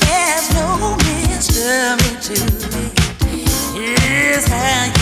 There's no mystery to it. How